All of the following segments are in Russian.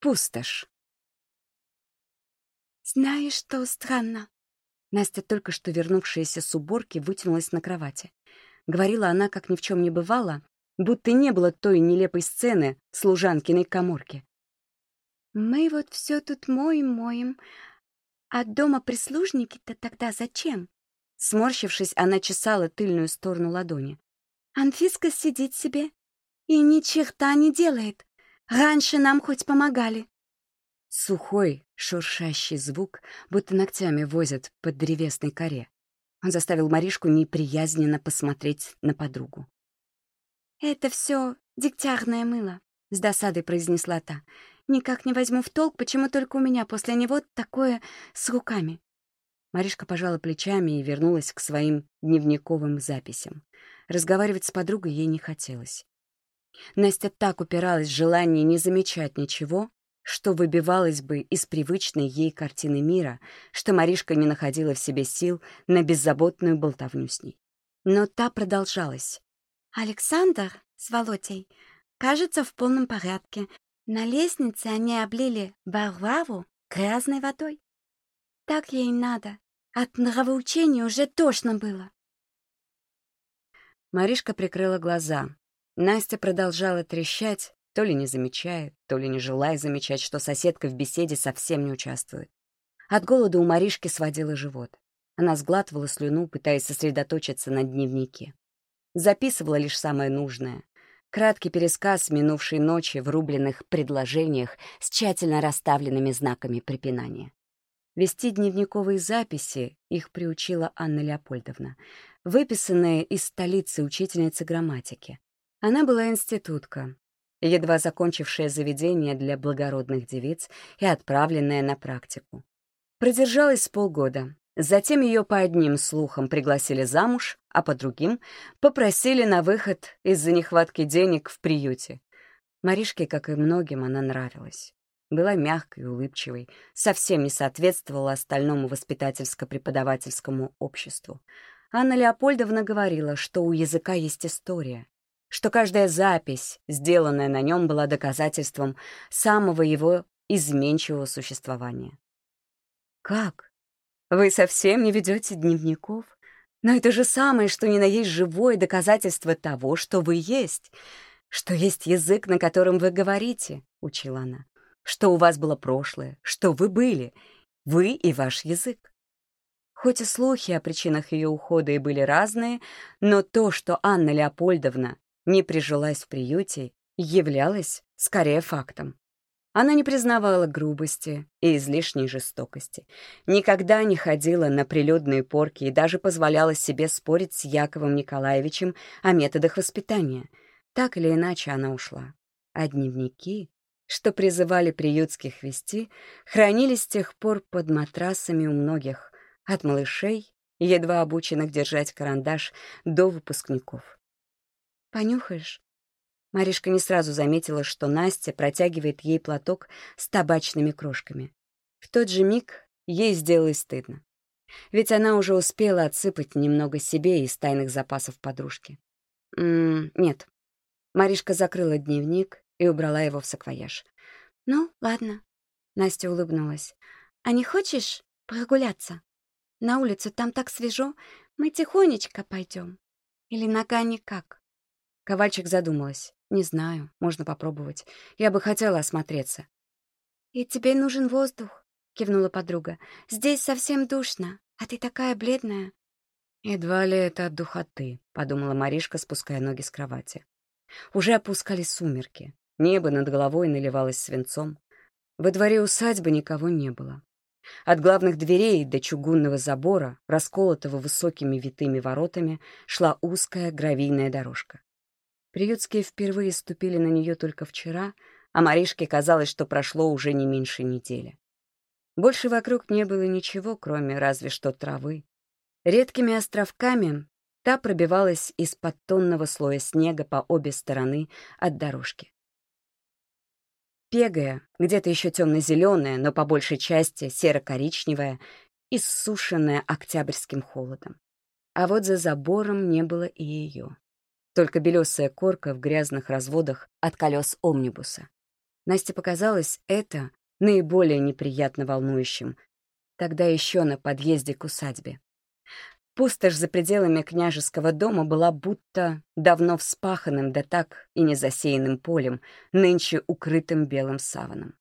Пустошь. «Знаешь, что странно?» Настя, только что вернувшаяся с уборки, вытянулась на кровати. Говорила она, как ни в чем не бывало, будто не было той нелепой сцены служанкиной коморки. «Мы вот все тут моем-моем, а дома прислужники-то тогда зачем?» Сморщившись, она чесала тыльную сторону ладони. «Анфиска сидит себе и ни черта не делает. Раньше нам хоть помогали». Сухой, шуршащий звук, будто ногтями возят под древесной коре. Он заставил Маришку неприязненно посмотреть на подругу. «Это все дегтярное мыло», — с досадой произнесла та. «Никак не возьму в толк, почему только у меня после него такое с руками». Маришка пожала плечами и вернулась к своим дневниковым записям. Разговаривать с подругой ей не хотелось. Настя так упиралась в желание не замечать ничего, что выбивалось бы из привычной ей картины мира, что Маришка не находила в себе сил на беззаботную болтовню с ней. Но та продолжалась. «Александр с Володей, кажется, в полном порядке. На лестнице они облили Варвару грязной водой. Так ей надо. От нравоучения уже тошно было». Маришка прикрыла глаза. Настя продолжала трещать, то ли не замечая, то ли не желая замечать, что соседка в беседе совсем не участвует. От голода у Маришки сводила живот. Она сглатывала слюну, пытаясь сосредоточиться на дневнике. Записывала лишь самое нужное. Краткий пересказ минувшей ночи в рубленных предложениях с тщательно расставленными знаками препинания. Вести дневниковые записи их приучила Анна Леопольдовна, выписанная из столицы учительницы грамматики. Она была институтка, едва закончившая заведение для благородных девиц и отправленная на практику. Продержалась полгода. Затем ее по одним слухам пригласили замуж, а по другим попросили на выход из-за нехватки денег в приюте. Маришке, как и многим, она нравилась. Была мягкой, улыбчивой, совсем не соответствовала остальному воспитательско-преподавательскому обществу. Анна Леопольдовна говорила, что у языка есть история, что каждая запись, сделанная на нем, была доказательством самого его изменчивого существования. «Как? Вы совсем не ведете дневников? Но это же самое, что ни на есть живое доказательство того, что вы есть, что есть язык, на котором вы говорите», — учила она, «что у вас было прошлое, что вы были, вы и ваш язык». Хоть и слухи о причинах ее ухода и были разные, но то, что Анна Леопольдовна не прижилась в приюте, являлась скорее фактом. Она не признавала грубости и излишней жестокости, никогда не ходила на прилюдные порки и даже позволяла себе спорить с Яковом Николаевичем о методах воспитания. Так или иначе она ушла. А дневники, что призывали приютских вести, хранились с тех пор под матрасами у многих, от малышей, едва обученных держать карандаш, до выпускников. Понюхаешь?» Маришка не сразу заметила, что Настя протягивает ей платок с табачными крошками. В тот же миг ей сделалось стыдно. Ведь она уже успела отсыпать немного себе из тайных запасов подружки. М нет. Маришка закрыла дневник и убрала его в саквояж. «Ну, ладно», — Настя улыбнулась. «А не хочешь прогуляться? На улицу там так свежо, мы тихонечко пойдем. Или нога никак?» Ковальчик задумалась. «Не знаю, можно попробовать. Я бы хотела осмотреться». «И тебе нужен воздух», — кивнула подруга. «Здесь совсем душно, а ты такая бледная». «Едва ли это от духоты», — подумала Маришка, спуская ноги с кровати. Уже опускались сумерки. Небо над головой наливалось свинцом. Во дворе усадьбы никого не было. От главных дверей до чугунного забора, расколотого высокими витыми воротами, шла узкая гравийная дорожка. Приютские впервые ступили на нее только вчера, а Маришке казалось, что прошло уже не меньше недели. Больше вокруг не было ничего, кроме разве что травы. Редкими островками та пробивалась из-под тонного слоя снега по обе стороны от дорожки. Пегая, где-то еще темно-зеленая, но по большей части серо-коричневая, иссушенная октябрьским холодом. А вот за забором не было и ее только белесая корка в грязных разводах от колес омнибуса. Насте показалось это наиболее неприятно волнующим. Тогда еще на подъезде к усадьбе. Пустошь за пределами княжеского дома была будто давно вспаханным, да так и не засеянным полем, нынче укрытым белым саваном.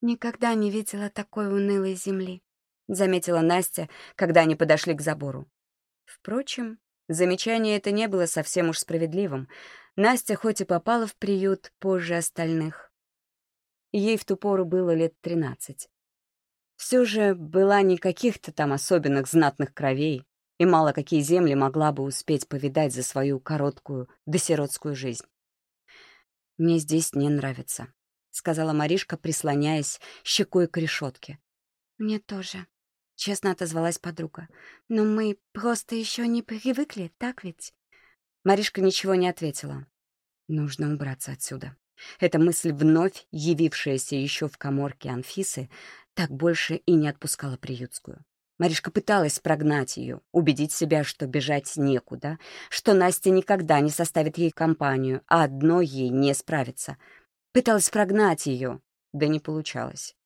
«Никогда не видела такой унылой земли», — заметила Настя, когда они подошли к забору. Впрочем, замечание это не было совсем уж справедливым. Настя хоть и попала в приют позже остальных. Ей в ту пору было лет тринадцать. Все же была не каких-то там особенных знатных кровей, и мало какие земли могла бы успеть повидать за свою короткую досиротскую жизнь. «Мне здесь не нравится», — сказала Маришка, прислоняясь щекой к решетке. «Мне тоже», — честно отозвалась подруга. «Но мы просто еще не привыкли, так ведь?» Маришка ничего не ответила. «Нужно убраться отсюда». Эта мысль, вновь явившаяся еще в коморке Анфисы, так больше и не отпускала приютскую. Маришка пыталась прогнать ее, убедить себя, что бежать некуда, что Настя никогда не составит ей компанию, а одно ей не справится. Пыталась прогнать ее, да не получалось.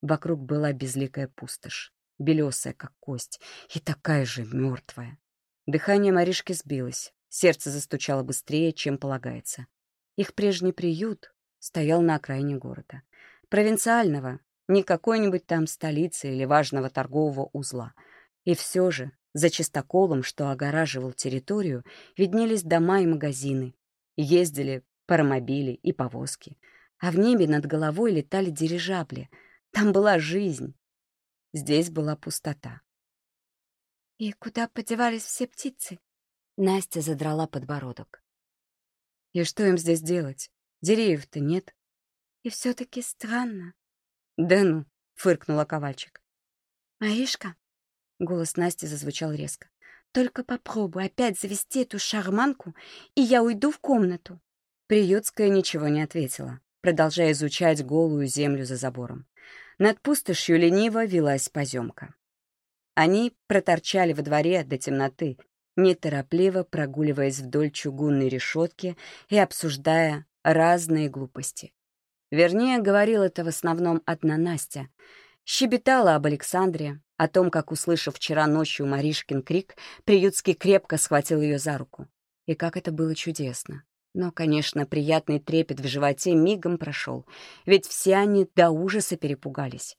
Вокруг была безликая пустошь, белесая, как кость, и такая же мертвая. Дыхание Маришки сбилось, сердце застучало быстрее, чем полагается. Их прежний приют стоял на окраине города. Провинциального, не какой-нибудь там столицы или важного торгового узла. И все же за чистоколом, что огораживал территорию, виднелись дома и магазины. Ездили паромобили и повозки. А в небе над головой летали дирижабли. Там была жизнь. Здесь была пустота. «И куда подевались все птицы?» Настя задрала подбородок. «И что им здесь делать? Деревьев-то нет». «И все-таки странно. «Да ну!» — фыркнула Ковальчик. «Маришка!» — голос Насти зазвучал резко. «Только попробуй опять завести эту шарманку, и я уйду в комнату». Приютская ничего не ответила, продолжая изучать голую землю за забором. Над пустошью лениво велась поземка. Они проторчали во дворе до темноты, неторопливо прогуливаясь вдоль чугунной решетки и обсуждая разные глупости. Вернее, говорил это в основном одна Настя. Щебетала об Александре, о том, как, услышав вчера ночью Маришкин крик, Приютский крепко схватил ее за руку. И как это было чудесно. Но, конечно, приятный трепет в животе мигом прошел, ведь все они до ужаса перепугались.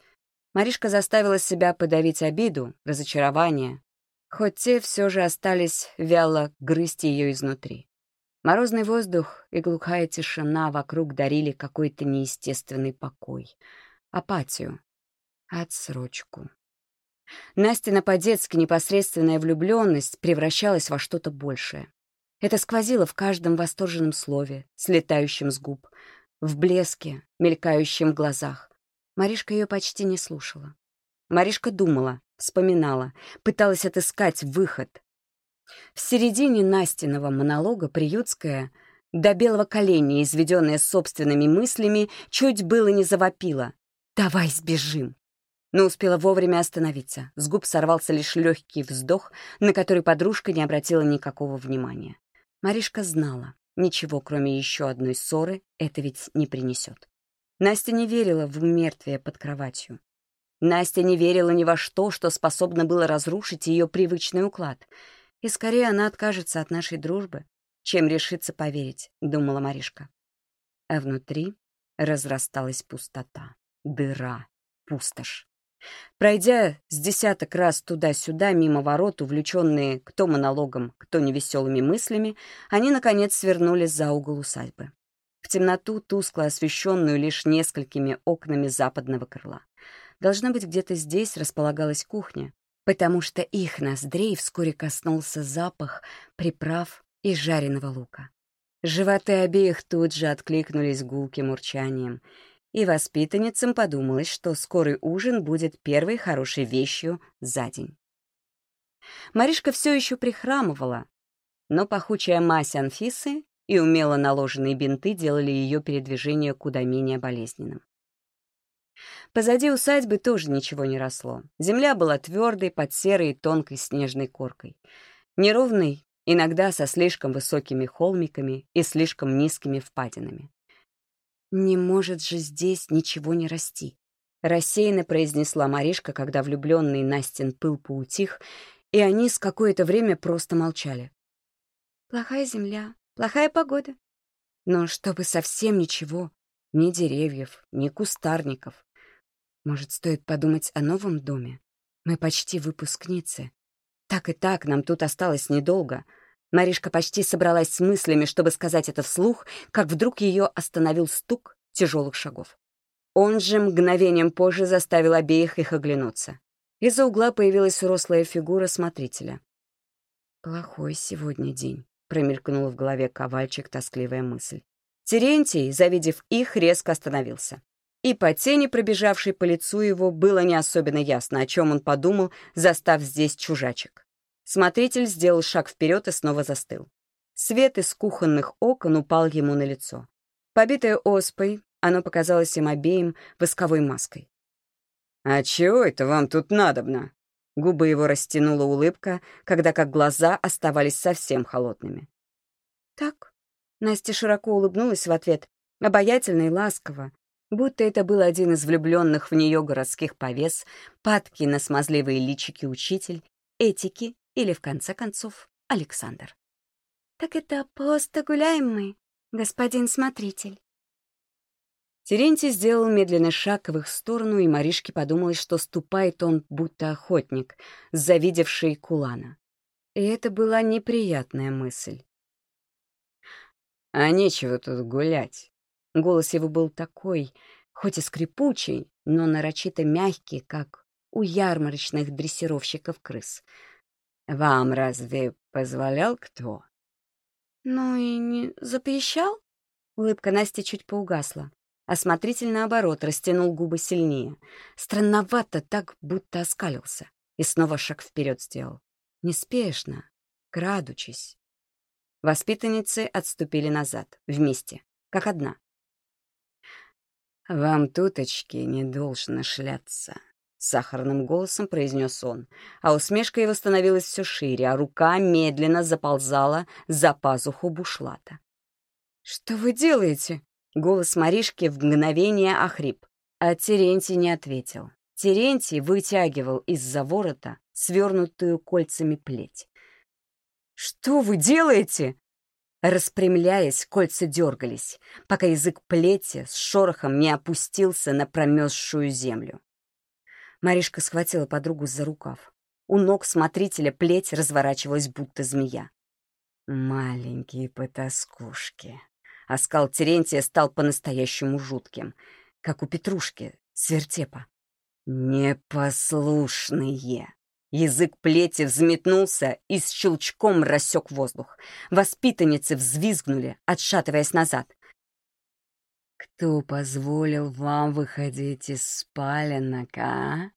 Маришка заставила себя подавить обиду, разочарование, хоть те все же остались вяло грызть ее изнутри. Морозный воздух и глухая тишина вокруг дарили какой-то неестественный покой, апатию, отсрочку. Настина по-детски непосредственная влюбленность превращалась во что-то большее. Это сквозило в каждом восторженном слове, слетающем с губ, в блеске, мелькающем в глазах. Маришка ее почти не слушала. Маришка думала, вспоминала, пыталась отыскать выход, в середине Настиного монолога Приютская, до белого коленя, изведенная собственными мыслями, чуть было не завопила. «Давай сбежим!» Но успела вовремя остановиться. С губ сорвался лишь легкий вздох, на который подружка не обратила никакого внимания. Маришка знала, ничего, кроме еще одной ссоры, это ведь не принесет. Настя не верила в мертвие под кроватью. Настя не верила ни во что, что способно было разрушить ее привычный уклад — и скорее она откажется от нашей дружбы, чем решится поверить, — думала Маришка. А внутри разрасталась пустота, дыра, пустошь. Пройдя с десяток раз туда-сюда мимо ворот, увлеченные кто монологом, кто невеселыми мыслями, они, наконец, свернули за угол усадьбы. В темноту, тускло освещенную лишь несколькими окнами западного крыла. Должно быть, где-то здесь располагалась кухня, потому что их ноздрей вскоре коснулся запах приправ и жареного лука. Животы обеих тут же откликнулись гулким урчанием, и воспитанницам подумалось, что скорый ужин будет первой хорошей вещью за день. Маришка все еще прихрамывала, но пахучая мазь Анфисы и умело наложенные бинты делали ее передвижение куда менее болезненным. Позади усадьбы тоже ничего не росло. Земля была твердой, под серой тонкой снежной коркой. Неровной, иногда со слишком высокими холмиками и слишком низкими впадинами. Не может же здесь ничего не расти. Рассеянно произнесла Маришка, когда влюбленный Настин пыл поутих, и они с какое-то время просто молчали. «Плохая земля, плохая погода». Но чтобы совсем ничего, ни деревьев, ни кустарников. Может, стоит подумать о новом доме? Мы почти выпускницы. Так и так, нам тут осталось недолго. Маришка почти собралась с мыслями, чтобы сказать это вслух, как вдруг ее остановил стук тяжелых шагов. Он же мгновением позже заставил обеих их оглянуться. Из-за угла появилась рослая фигура смотрителя. «Плохой сегодня день», — промелькнула в голове ковальчик тоскливая мысль. Терентий, завидев их, резко остановился. И по тени, пробежавшей по лицу его, было не особенно ясно, о чем он подумал, застав здесь чужачек. Смотритель сделал шаг вперед и снова застыл. Свет из кухонных окон упал ему на лицо. Побитое оспой, оно показалось им обеим восковой маской. «А чего это вам тут надобно?» Губы его растянула улыбка, когда как глаза оставались совсем холодными. «Так». Настя широко улыбнулась в ответ, обаятельно и ласково, будто это был один из влюбленных в нее городских повес, падки на смазливые личики учитель, этики или, в конце концов, Александр. «Так это просто гуляем мы, господин смотритель». Терентий сделал медленный шаг в их сторону, и Маришке подумалось, что ступает он, будто охотник, завидевший кулана. И это была неприятная мысль. «А нечего тут гулять». Голос его был такой, хоть и скрипучий, но нарочито мягкий, как у ярмарочных дрессировщиков крыс. «Вам разве позволял кто?» «Ну и не запрещал?» Улыбка Насти чуть поугасла. Осмотритель, наоборот, растянул губы сильнее. Странновато так, будто оскалился. И снова шаг вперед сделал. Неспешно, крадучись. Воспитанницы отступили назад, вместе, как одна. «Вам, туточки, не должно шляться», — сахарным голосом произнес он, а усмешка его становилась все шире, а рука медленно заползала за пазуху бушлата. «Что вы делаете?» Голос Маришки в мгновение охрип, а Терентий не ответил. Терентий вытягивал из-за ворота свернутую кольцами плеть. «Что вы делаете?» Распрямляясь, кольца дергались, пока язык плети с шорохом не опустился на промерзшую землю. Маришка схватила подругу за рукав. У ног смотрителя плеть разворачивалась, будто змея. «Маленькие потаскушки», Оскал Терентия стал по-настоящему жутким, как у Петрушки с вертепа. «Непослушные!» Язык плети взметнулся и с щелчком рассек воздух. Воспитанницы взвизгнули, отшатываясь назад. «Кто позволил вам выходить из спаленок, а?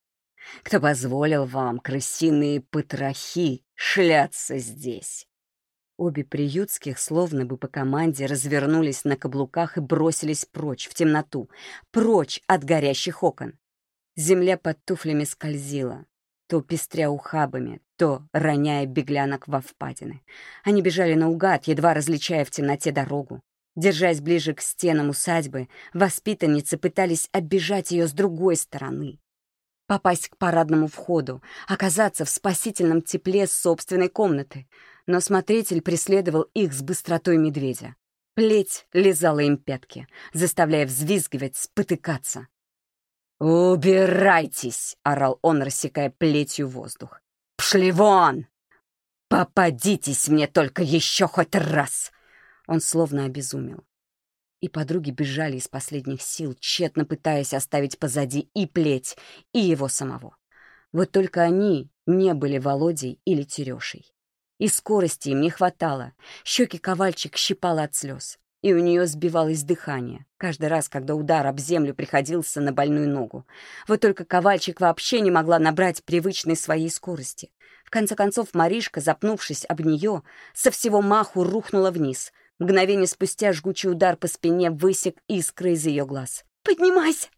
Кто позволил вам, крысиные потрохи, шляться здесь?» Обе приютских, словно бы по команде, развернулись на каблуках и бросились прочь, в темноту, прочь от горящих окон. Земля под туфлями скользила, то пестря ухабами, то роняя беглянок во впадины. Они бежали наугад, едва различая в темноте дорогу. Держась ближе к стенам усадьбы, воспитанницы пытались оббежать ее с другой стороны. Попасть к парадному входу, оказаться в спасительном тепле собственной комнаты — но смотритель преследовал их с быстротой медведя. Плеть лизала им пятки, заставляя взвизгивать, спотыкаться. «Убирайтесь!» — орал он, рассекая плетью воздух. «Пшли вон! Попадитесь мне только еще хоть раз!» Он словно обезумел. И подруги бежали из последних сил, тщетно пытаясь оставить позади и плеть, и его самого. Вот только они не были Володей или Терешей. И скорости им не хватало. Щеки ковальчик щипало от слез. И у нее сбивалось дыхание, каждый раз, когда удар об землю приходился на больную ногу. Вот только ковальчик вообще не могла набрать привычной своей скорости. В конце концов, Маришка, запнувшись об нее, со всего маху рухнула вниз. Мгновение спустя жгучий удар по спине высек искры из ее глаз. «Поднимайся!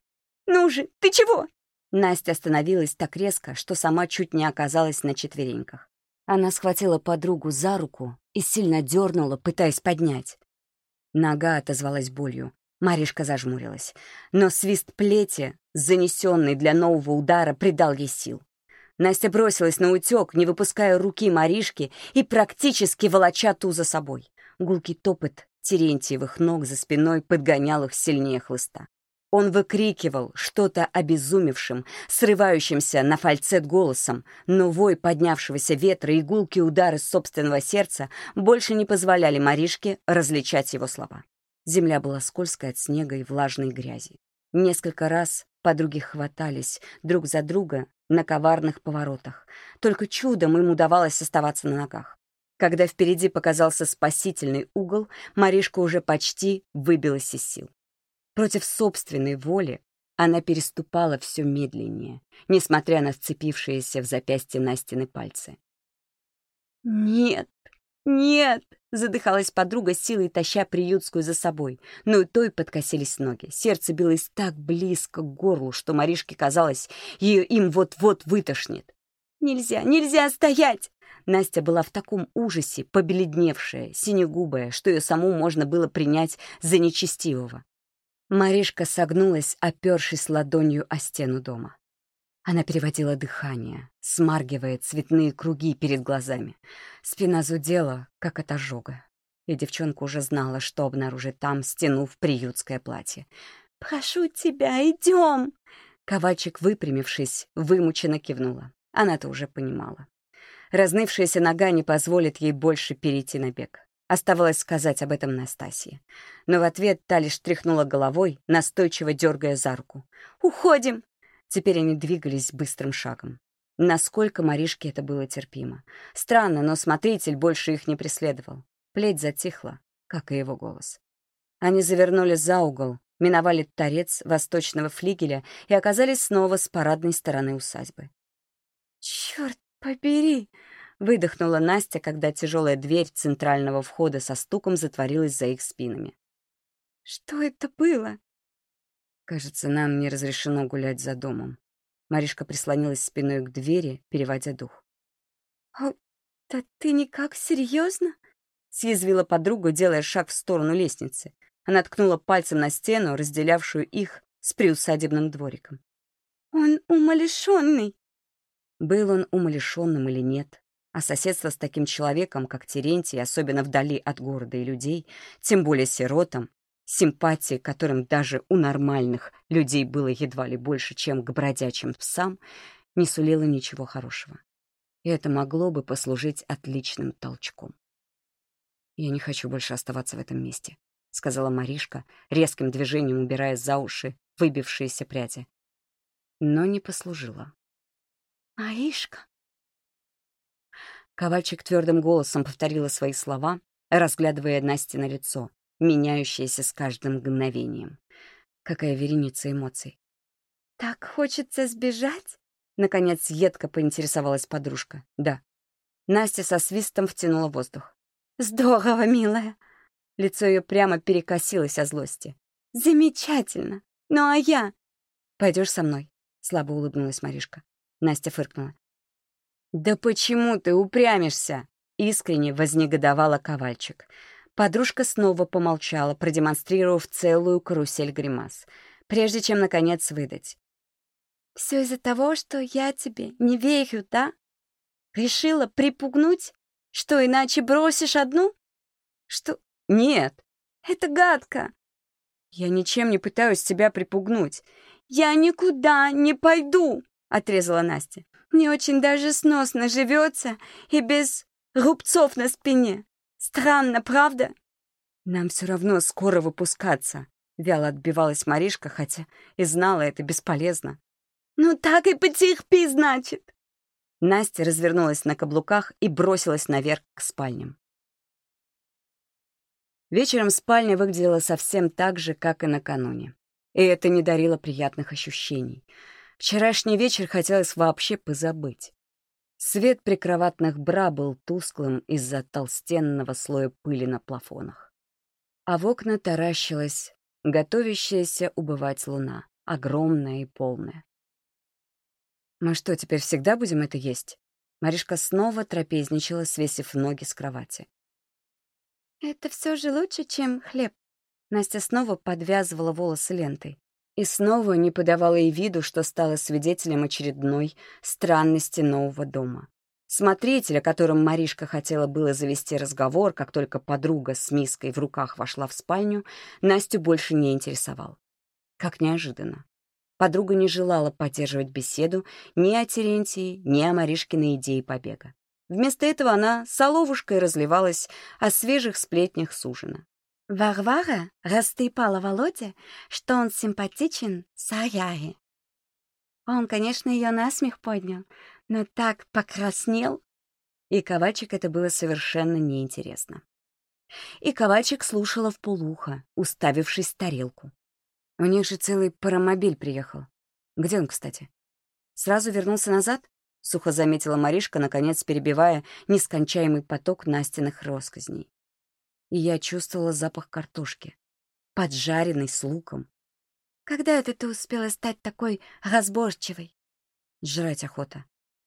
Ну же, ты чего?» Настя остановилась так резко, что сама чуть не оказалась на четвереньках. Она схватила подругу за руку и сильно дернула, пытаясь поднять. Нога отозвалась болью, Маришка зажмурилась. Но свист плети, занесенный для нового удара, придал ей сил. Настя бросилась на утек, не выпуская руки Маришки и практически волоча ту за собой. Гулкий топот Терентьевых ног за спиной подгонял их сильнее хлыста. Он выкрикивал что-то обезумевшим, срывающимся на фальцет голосом, но вой поднявшегося ветра и гулкие удары собственного сердца больше не позволяли Маришке различать его слова. Земля была скользкой от снега и влажной грязи. Несколько раз подруги хватались друг за друга на коварных поворотах. Только чудом им удавалось оставаться на ногах. Когда впереди показался спасительный угол, Маришка уже почти выбилась из сил. Против собственной воли она переступала все медленнее, несмотря на вцепившиеся в запястье Настины пальцы. «Нет, нет!» — задыхалась подруга, силой таща приютскую за собой. Но и той подкосились ноги. Сердце билось так близко к горлу, что Маришке казалось, ее им вот-вот вытошнит. «Нельзя, нельзя стоять!» Настя была в таком ужасе, побледневшая, синегубая, что ее саму можно было принять за нечестивого. Маришка согнулась, опершись ладонью о стену дома. Она переводила дыхание, смаргивая цветные круги перед глазами. Спина зудела, как от ожога. И девчонка уже знала, что обнаружит там, стянув приютское платье. «Прошу тебя, идем!» Ковальчик, выпрямившись, вымученно кивнула. Она-то уже понимала. Разнывшаяся нога не позволит ей больше перейти на бег. Оставалось сказать об этом Настасье. Но в ответ та лишь тряхнула головой, настойчиво дергая за руку. «Уходим!» Теперь они двигались быстрым шагом. Насколько Маришке это было терпимо. Странно, но смотритель больше их не преследовал. Плеть затихла, как и его голос. Они завернули за угол, миновали торец восточного флигеля и оказались снова с парадной стороны усадьбы. «Черт побери!» — выдохнула Настя, когда тяжелая дверь центрального входа со стуком затворилась за их спинами. «Что это было?» «Кажется, нам не разрешено гулять за домом». Маришка прислонилась спиной к двери, переводя дух. «А да ты никак серьезно?» — съязвила подруга, делая шаг в сторону лестницы. Она ткнула пальцем на стену, разделявшую их с приусадебным двориком. «Он умалишенный!» Был он умалишенным или нет, а соседство с таким человеком, как Терентий, особенно вдали от города и людей, тем более сиротам, симпатии которым даже у нормальных людей было едва ли больше, чем к бродячим псам, не сулило ничего хорошего. И это могло бы послужить отличным толчком. «Я не хочу больше оставаться в этом месте», — сказала Маришка, резким движением убирая за уши выбившиеся пряди. Но не послужила. «Маришка!» Ковальчик твердым голосом повторила свои слова, разглядывая Насти на лицо, меняющееся с каждым мгновением. Какая вереница эмоций. «Так хочется сбежать?» Наконец едко поинтересовалась подружка. «Да». Настя со свистом втянула воздух. «Здорово, милая!» Лицо ее прямо перекосилось от злости. «Замечательно! Ну а я?» «Пойдешь со мной?» Слабо улыбнулась Маришка. Настя фыркнула. «Да почему ты упрямишься?» — искренне вознегодовала Ковальчик. Подружка снова помолчала, продемонстрировав целую карусель гримас, прежде чем, наконец, выдать. «Все из-за того, что я тебе не верю, да? Решила припугнуть? Что, иначе бросишь одну? Что? Нет, это гадко. Я ничем не пытаюсь тебя припугнуть. Я никуда не пойду!» — отрезала Настя. «Мне очень даже сносно живется и без рубцов на спине. Странно, правда?» «Нам все равно скоро выпускаться», — вяло отбивалась Маришка, хотя и знала это бесполезно. «Ну так и потерпи, значит!» Настя развернулась на каблуках и бросилась наверх к спальням. Вечером спальня выглядела совсем так же, как и накануне. И это не дарило приятных ощущений — Вчерашний вечер хотелось вообще позабыть. Свет прикроватных бра был тусклым из-за толстенного слоя пыли на плафонах. А в окна таращилась готовящаяся убывать луна, огромная и полная. «Мы что, теперь всегда будем это есть?» Маришка снова трапезничала, свесив ноги с кровати. «Это все же лучше, чем хлеб», Настя снова подвязывала волосы лентой. И снова не подавала и виду, что стала свидетелем очередной странности нового дома. Смотритель, о котором Маришка хотела было завести разговор, как только подруга с миской в руках вошла в спальню, Настю больше не интересовал. Как неожиданно. Подруга не желала поддерживать беседу ни о Терентии, ни о Маришкиной идее побега. Вместо этого она соловушкой разливалась о свежих сплетнях с ужина. Варвара растрепала Володе, что он симпатичен Саяре. Он, конечно, ее насмех поднял, но так покраснел. И Ковальчик это было совершенно неинтересно. И Ковальчик слушала в полухо, уставившись в тарелку. У них же целый паромобиль приехал. Где он, кстати? Сразу вернулся назад? Сухо заметила Маришка, наконец перебивая нескончаемый поток Настиных росказней. И я чувствовала запах картошки, поджаренной с луком. «Когда это ты успела стать такой разборчивой?» «Жрать охота».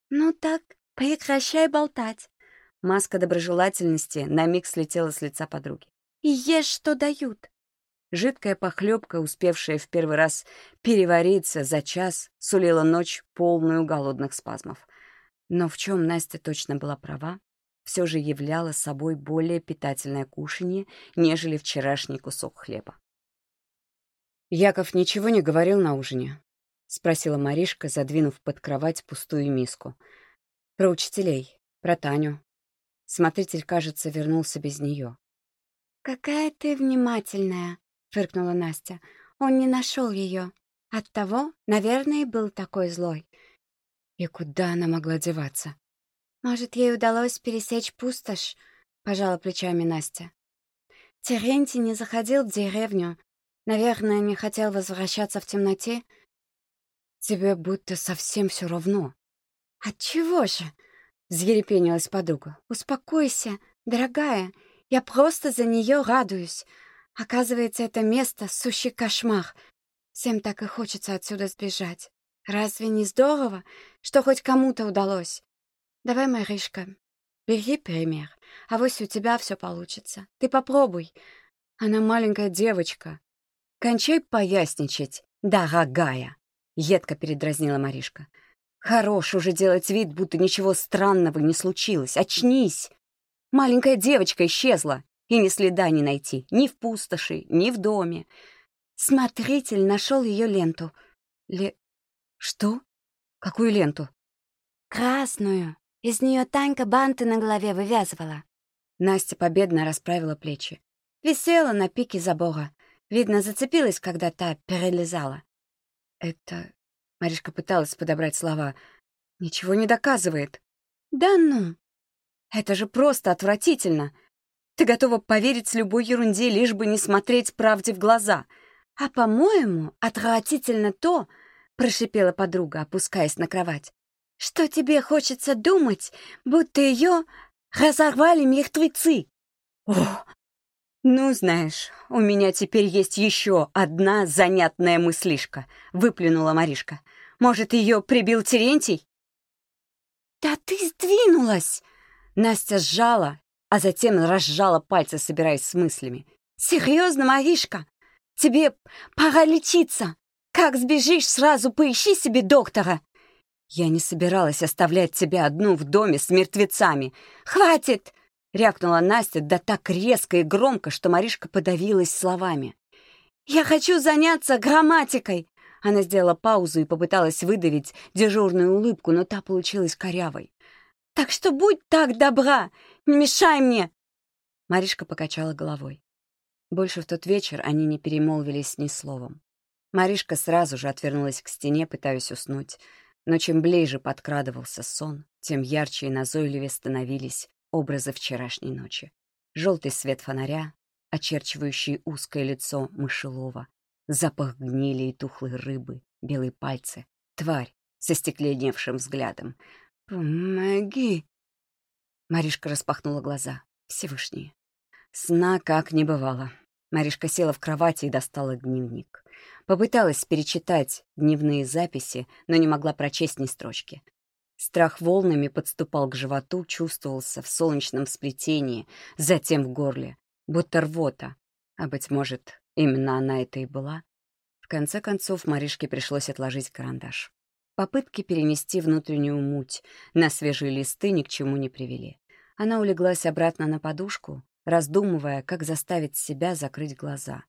«Ну так, прекращай болтать». Маска доброжелательности на миг слетела с лица подруги. «И ешь, что дают. Жидкая похлебка, успевшая в первый раз перевариться за час, сулила ночь полную голодных спазмов. Но в чем Настя точно была права, все же являла собой более питательное кушанье, нежели вчерашний кусок хлеба. «Яков ничего не говорил на ужине?» — спросила Маришка, задвинув под кровать пустую миску. «Про учителей, про Таню». Смотритель, кажется, вернулся без нее. «Какая ты внимательная!» — фыркнула Настя. «Он не нашел ее. Оттого, наверное, был такой злой». И куда она могла деваться? «Может, ей удалось пересечь пустошь?» — пожала плечами Настя. Терентий не заходил в деревню. Наверное, не хотел возвращаться в темноте. «Тебе будто совсем все равно». «Отчего же?» — взъерепенилась подруга. «Успокойся, дорогая. Я просто за нее радуюсь. Оказывается, это место — сущий кошмар. Всем так и хочется отсюда сбежать. Разве не здорово, что хоть кому-то удалось? Давай, Маришка, бери пример, а вось у тебя все получится. Ты попробуй. Она маленькая девочка. Кончай поясничать, дорогая, — едко передразнила Маришка. Хорош уже делать вид, будто ничего странного не случилось. Очнись! Маленькая девочка исчезла и ни следа не найти, ни в пустоши, ни в доме. Смотритель нашел ее ленту. Ле... Что? Какую ленту? Красную. Из нее Танька банты на голове вывязывала. Настя победно расправила плечи. Висела на пике забора. Видно, зацепилась, когда та перелезала. Это... Маришка пыталась подобрать слова. Ничего не доказывает. Да ну! Это же просто отвратительно. Ты готова поверить любой ерунде, лишь бы не смотреть правде в глаза. А, по-моему, отвратительно то, — прошипела подруга, опускаясь на кровать, — что тебе хочется думать, будто ее разорвали мертвецы. О, ну, знаешь, у меня теперь есть еще одна занятная мыслишка, — выплюнула Маришка. Может, ее прибил Терентий? Да ты сдвинулась! Настя сжала а затем разжала пальцы, собираясь с мыслями. «Серьезно, Маришка? Тебе пора лечиться. Как сбежишь, сразу поищи себе доктора». «Я не собиралась оставлять тебя одну в доме с мертвецами. Хватит!» — рявкнула Настя, да так резко и громко, что Маришка подавилась словами. «Я хочу заняться грамматикой!» Она сделала паузу и попыталась выдавить дежурную улыбку, но та получилась корявой. «Так что будь так добра, не мешай мне!» Маришка покачала головой. Больше в тот вечер они не перемолвились ни словом. Маришка сразу же отвернулась к стене, пытаясь уснуть. Но чем ближе подкрадывался сон, тем ярче и назойливее становились образы вчерашней ночи. Желтый свет фонаря, очерчивающий узкое лицо мышелова, запах гнили и тухлой рыбы, белые пальцы, тварь со стекленевшим взглядом. «Помоги!» Маришка распахнула глаза. Всевышний. Сна как не бывало. Маришка села в кровати и достала дневник. Попыталась перечитать дневные записи, но не могла прочесть ни строчки. Страх волнами подступал к животу, чувствовался в солнечном сплетении, затем в горле, будто рвота, а, быть может, Именно она это и была. В конце концов, Маришке пришлось отложить карандаш. Попытки перенести внутреннюю муть на свежие листы ни к чему не привели. Она улеглась обратно на подушку, раздумывая, как заставить себя закрыть глаза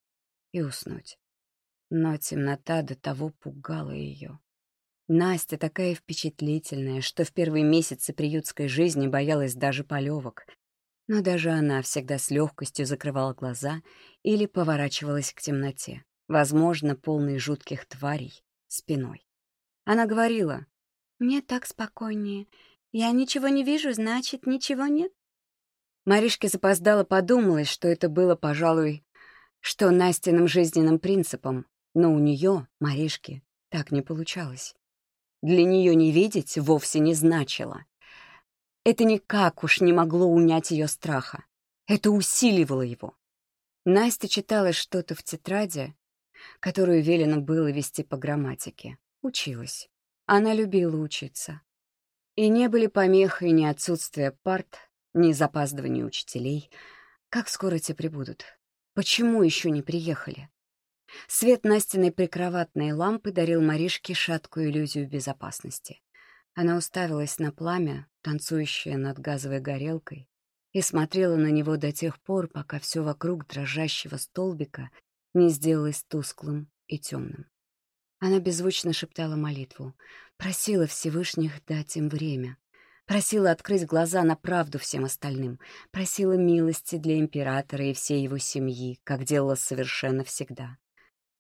и уснуть. Но темнота до того пугала ее. Настя такая впечатлительная, что в первые месяцы приютской жизни боялась даже полевок. Но даже она всегда с легкостью закрывала глаза или поворачивалась к темноте, возможно, полной жутких тварей, спиной. Она говорила, «Мне так спокойнее. Я ничего не вижу, значит, ничего нет». Маришке запоздало подумалось, что это было, пожалуй, что Настиным жизненным принципом, но у нее, Маришки, так не получалось. Для нее не видеть вовсе не значило. Это никак уж не могло унять ее страха. Это усиливало его. Настя читала что-то в тетради, которую велено было вести по грамматике. Училась. Она любила учиться. И не были помехой ни отсутствие парт, ни запаздывания учителей. Как скоро те прибудут? Почему еще не приехали? Свет Настиной прикроватной лампы дарил Маришке шаткую иллюзию безопасности. Она уставилась на пламя, танцующее над газовой горелкой, и смотрела на него до тех пор, пока все вокруг дрожащего столбика не сделалось тусклым и темным. Она беззвучно шептала молитву, просила Всевышних дать им время, просила открыть глаза на правду всем остальным, просила милости для императора и всей его семьи, как делала совершенно всегда.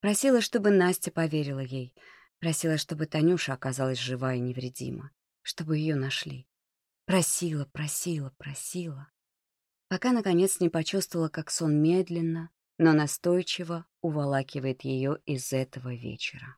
Просила, чтобы Настя поверила ей, просила, чтобы Танюша оказалась жива и невредима, чтобы ее нашли. Просила, просила, просила. Пока, наконец, не почувствовала, как сон медленно, но настойчиво уволакивает ее из этого вечера.